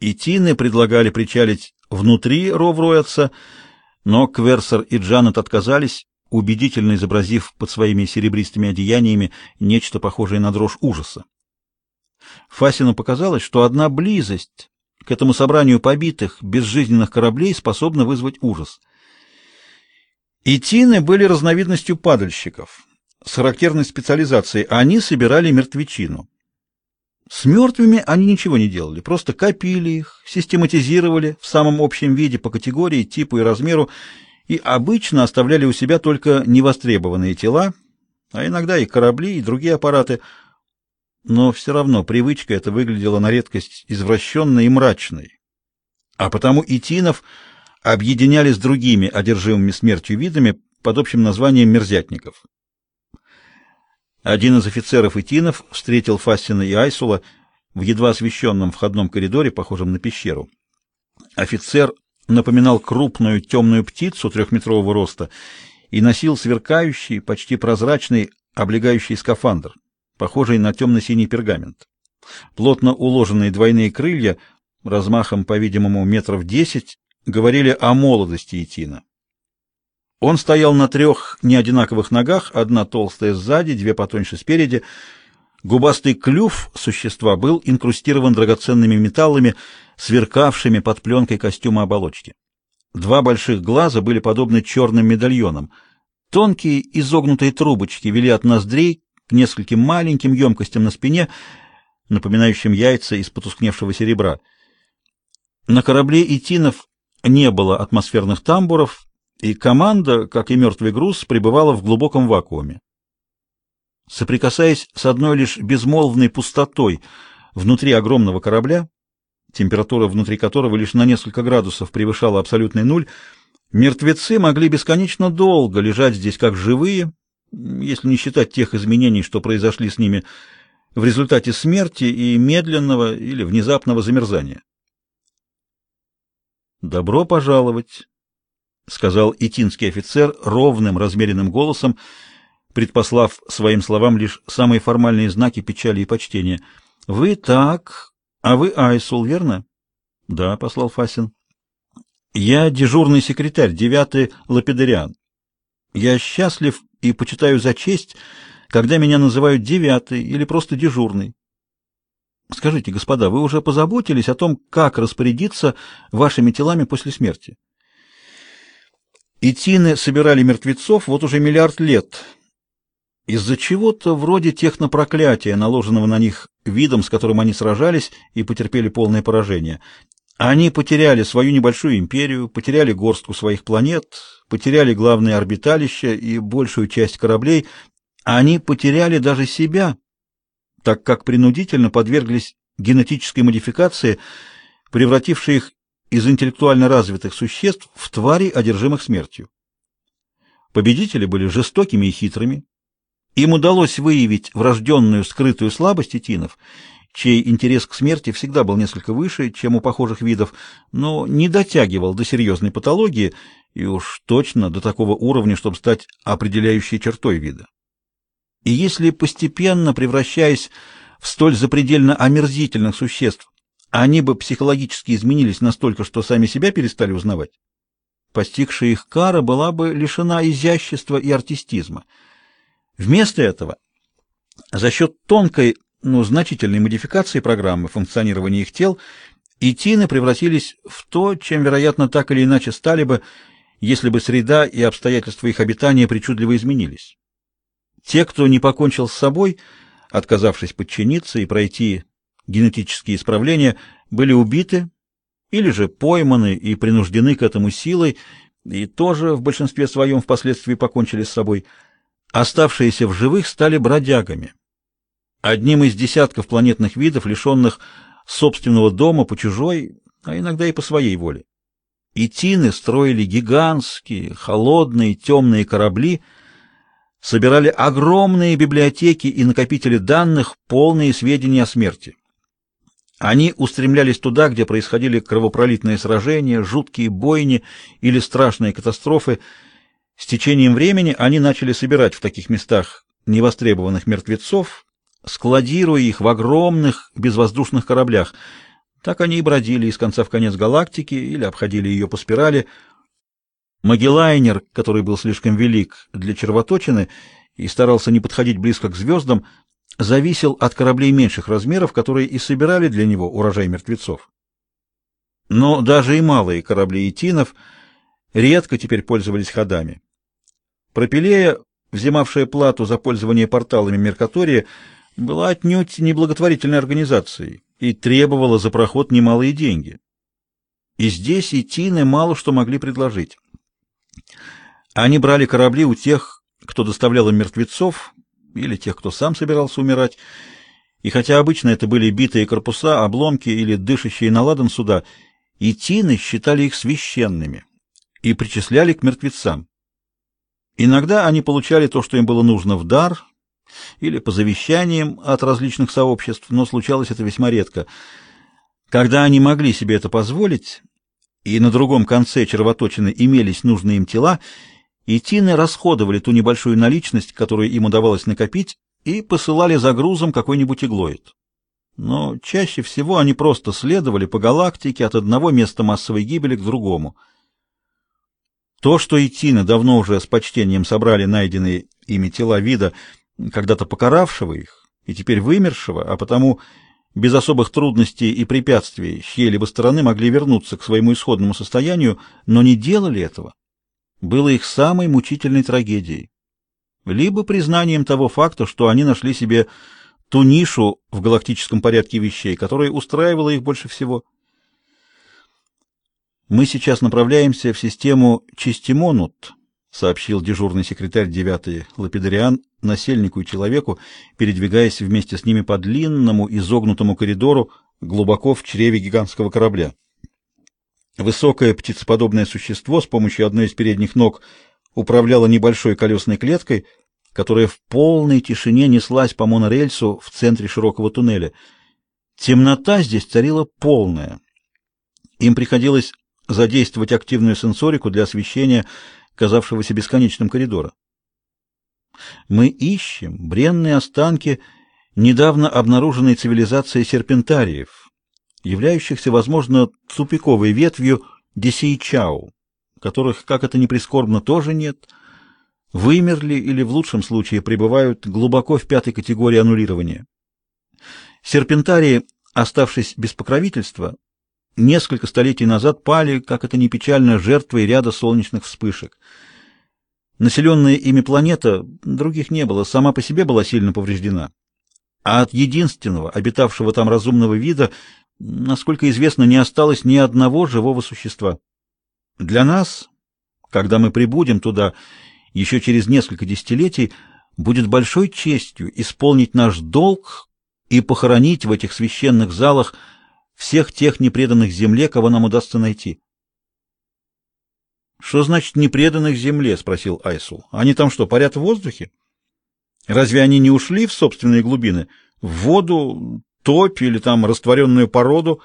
И Тины предлагали причалить внутри Ровроятся, но Кверсер и Джанет отказались, убедительно изобразив под своими серебристыми одеяниями нечто похожее на дрожь ужаса. Фасину показалось, что одна близость к этому собранию побитых, безжизненных кораблей способна вызвать ужас. И Тины были разновидностью падальщиков с характерной специализацией. Они собирали мертвечину. С мертвыми они ничего не делали, просто копили их, систематизировали в самом общем виде по категории, типу и размеру, и обычно оставляли у себя только невостребованные тела, а иногда и корабли, и другие аппараты. Но все равно привычка эта выглядела на редкость извращенной и мрачной. А потому и Тинов объединяли с другими одержимыми смертью видами под общим названием мерзятников. Один из офицеров Итинов встретил Фастина и Айсула в едва освещенном входном коридоре, похожем на пещеру. Офицер напоминал крупную темную птицу трехметрового роста и носил сверкающий, почти прозрачный, облегающий скафандр, похожий на темно-синий пергамент. Плотно уложенные двойные крылья, размахом, по-видимому, метров десять, говорили о молодости Итина. Он стоял на трех неодинаковых ногах, одна толстая сзади, две потоньше спереди. Губастый клюв существа был инкрустирован драгоценными металлами, сверкавшими под пленкой костюма оболочки. Два больших глаза были подобны черным медальонам. Тонкие изогнутые трубочки вели от ноздрей к нескольким маленьким емкостям на спине, напоминающим яйца из потускневшего серебра. На корабле Итинов не было атмосферных тамбуров, и команда, как и мертвый груз, пребывала в глубоком вакууме. Соприкасаясь с одной лишь безмолвной пустотой внутри огромного корабля, температура внутри которого лишь на несколько градусов превышала абсолютный нуль, мертвецы могли бесконечно долго лежать здесь как живые, если не считать тех изменений, что произошли с ними в результате смерти и медленного или внезапного замерзания. «Добро пожаловать!» — сказал итинский офицер ровным, размеренным голосом, предпослав своим словам лишь самые формальные знаки печали и почтения. — Вы так, а вы Айсул, верно? — Да, — послал Фасин. — Я дежурный секретарь, девятый Лапидариан. Я счастлив и почитаю за честь, когда меня называют девятый или просто дежурный. Скажите, господа, вы уже позаботились о том, как распорядиться вашими телами после смерти? — и тины собирали мертвецов вот уже миллиард лет. Из-за чего-то вроде технопроклятия, наложенного на них видом, с которым они сражались и потерпели полное поражение. Они потеряли свою небольшую империю, потеряли горстку своих планет, потеряли главные орбиталища и большую часть кораблей. Они потеряли даже себя, так как принудительно подверглись генетической модификации, превратившей их из интеллектуально развитых существ в тварей, одержимых смертью. Победители были жестокими и хитрыми. Им удалось выявить врожденную скрытую слабость этинов, чей интерес к смерти всегда был несколько выше, чем у похожих видов, но не дотягивал до серьезной патологии и уж точно до такого уровня, чтобы стать определяющей чертой вида. И если постепенно превращаясь в столь запредельно омерзительных существ, они бы психологически изменились настолько, что сами себя перестали узнавать. Постигшая их кара была бы лишена изящества и артистизма. Вместо этого, за счет тонкой, но значительной модификации программы функционирования их тел, итины превратились в то, чем, вероятно, так или иначе стали бы, если бы среда и обстоятельства их обитания причудливо изменились. Те, кто не покончил с собой, отказавшись подчиниться и пройти генетические исправления, были убиты или же пойманы и принуждены к этому силой, и тоже в большинстве своем впоследствии покончили с собой. Оставшиеся в живых стали бродягами. Одним из десятков планетных видов, лишенных собственного дома по чужой, а иногда и по своей воле. И тины строили гигантские, холодные, темные корабли, собирали огромные библиотеки и накопители данных, полные сведений о смерти. Они устремлялись туда, где происходили кровопролитные сражения, жуткие бойни или страшные катастрофы. С течением времени они начали собирать в таких местах невостребованных мертвецов, складируя их в огромных безвоздушных кораблях. Так они и бродили из конца в конец галактики или обходили ее по спирали. Магеллайнер, который был слишком велик для червоточины и старался не подходить близко к звездам, зависел от кораблей меньших размеров, которые и собирали для него урожай мертвецов. Но даже и малые корабли Итинов редко теперь пользовались ходами. Пропилея, взимавшая плату за пользование порталами Меркатория, была отнюдь не благотворительной организацией и требовала за проход немалые деньги. И здесь Итины мало что могли предложить. Они брали корабли у тех, кто доставлял им мертвецов, или тех, кто сам собирался умирать, и хотя обычно это были битые корпуса, обломки или дышащие на ладан суда, Итины считали их священными и причисляли к мертвецам. Иногда они получали то, что им было нужно в дар, или по завещаниям от различных сообществ, но случалось это весьма редко. Когда они могли себе это позволить, и на другом конце червоточины имелись нужные им тела, и тины расходовали ту небольшую наличность, которую им удавалось накопить, и посылали за грузом какой-нибудь иглоид. Но чаще всего они просто следовали по галактике от одного места массовой гибели к другому. То, что Итины давно уже с почтением собрали найденные ими тела вида, когда-то покаравшего их и теперь вымершего, а потому без особых трудностей и препятствий с чьей-либо стороны могли вернуться к своему исходному состоянию, но не делали этого, было их самой мучительной трагедией. Либо признанием того факта, что они нашли себе ту нишу в галактическом порядке вещей, которая устраивала их больше всего. Мы сейчас направляемся в систему Чистимонут, сообщил дежурный секретарь 9-й Лапидариан насельнику и человеку, передвигаясь вместе с ними по длинному изогнутому коридору глубоко в чреве гигантского корабля. Высокое птицеподобное существо с помощью одной из передних ног управляло небольшой колесной клеткой, которая в полной тишине неслась по монорельсу в центре широкого туннеля. Темнота здесь царила полная. Им приходилось задействовать активную сенсорику для освещения казавшегося бесконечным коридора. Мы ищем бренные останки недавно обнаруженной цивилизации серпентариев, являющихся, возможно, тупиковой ветвью Десейчау, которых, как это ни прискорбно, тоже нет, вымерли или в лучшем случае пребывают глубоко в пятой категории аннулирования. Серпентарии, оставшись без покровительства, несколько столетий назад пали, как это ни печально, жертвой ряда солнечных вспышек. Населенная ими планета, других не было, сама по себе была сильно повреждена. А от единственного, обитавшего там разумного вида, насколько известно, не осталось ни одного живого существа. Для нас, когда мы прибудем туда еще через несколько десятилетий, будет большой честью исполнить наш долг и похоронить в этих священных залах всех тех непреданных земле, кого нам удастся найти. Что значит непреданных земле, спросил Айсул. Они там что, парят в воздухе? Разве они не ушли в собственные глубины, в воду, топь или там растворенную породу?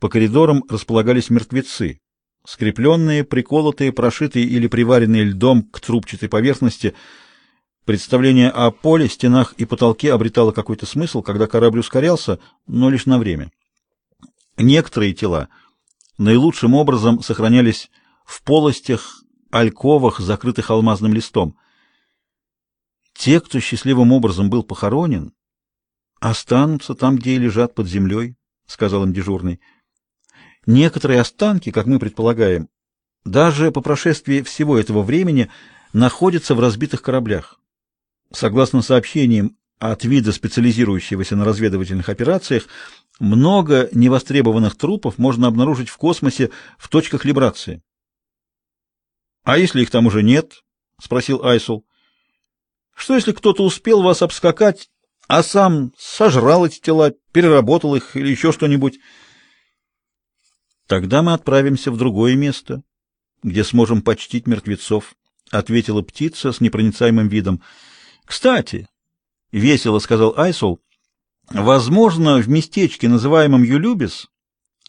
По коридорам располагались мертвецы, скрепленные, приколотые, прошитые или приваренные льдом к трубчатой поверхности. Представление о поле, стенах и потолке обретало какой-то смысл, когда корабль ускорялся, но лишь на время. Некоторые тела наилучшим образом сохранялись в полостях, альковах, закрытых алмазным листом. Те, кто счастливым образом был похоронен, останутся там, где и лежат под землей, — сказал им дежурный. Некоторые останки, как мы предполагаем, даже по прошествии всего этого времени находятся в разбитых кораблях. Согласно сообщениям от вида, специализирующегося на разведывательных операциях, много невостребованных трупов можно обнаружить в космосе в точках либрации. А если их там уже нет? спросил Айсул. Что если кто-то успел вас обскакать, а сам сожрал эти тела, переработал их или еще что-нибудь? Тогда мы отправимся в другое место, где сможем почтить мертвецов, ответила птица с непроницаемым видом. Кстати, весело сказал Айсул, Возможно, в местечке, называемом Юлюбис,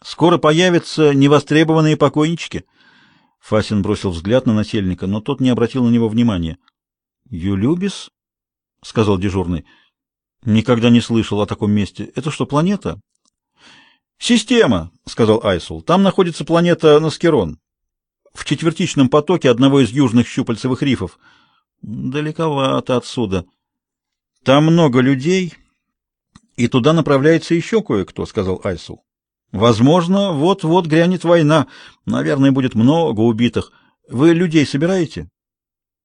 скоро появятся невостребованные покойнички. Фасин бросил взгляд на насельника, но тот не обратил на него внимания. Юлюбис, сказал дежурный. Никогда не слышал о таком месте. Это что, планета? Система, сказал Айсул. Там находится планета Наскерон. В четвертичном потоке одного из южных щупальцевых рифов. Далековато отсюда. Там много людей, и туда направляется еще кое-кто, сказал Айсул. Возможно, вот-вот грянет война. Наверное, будет много убитых. Вы людей собираете?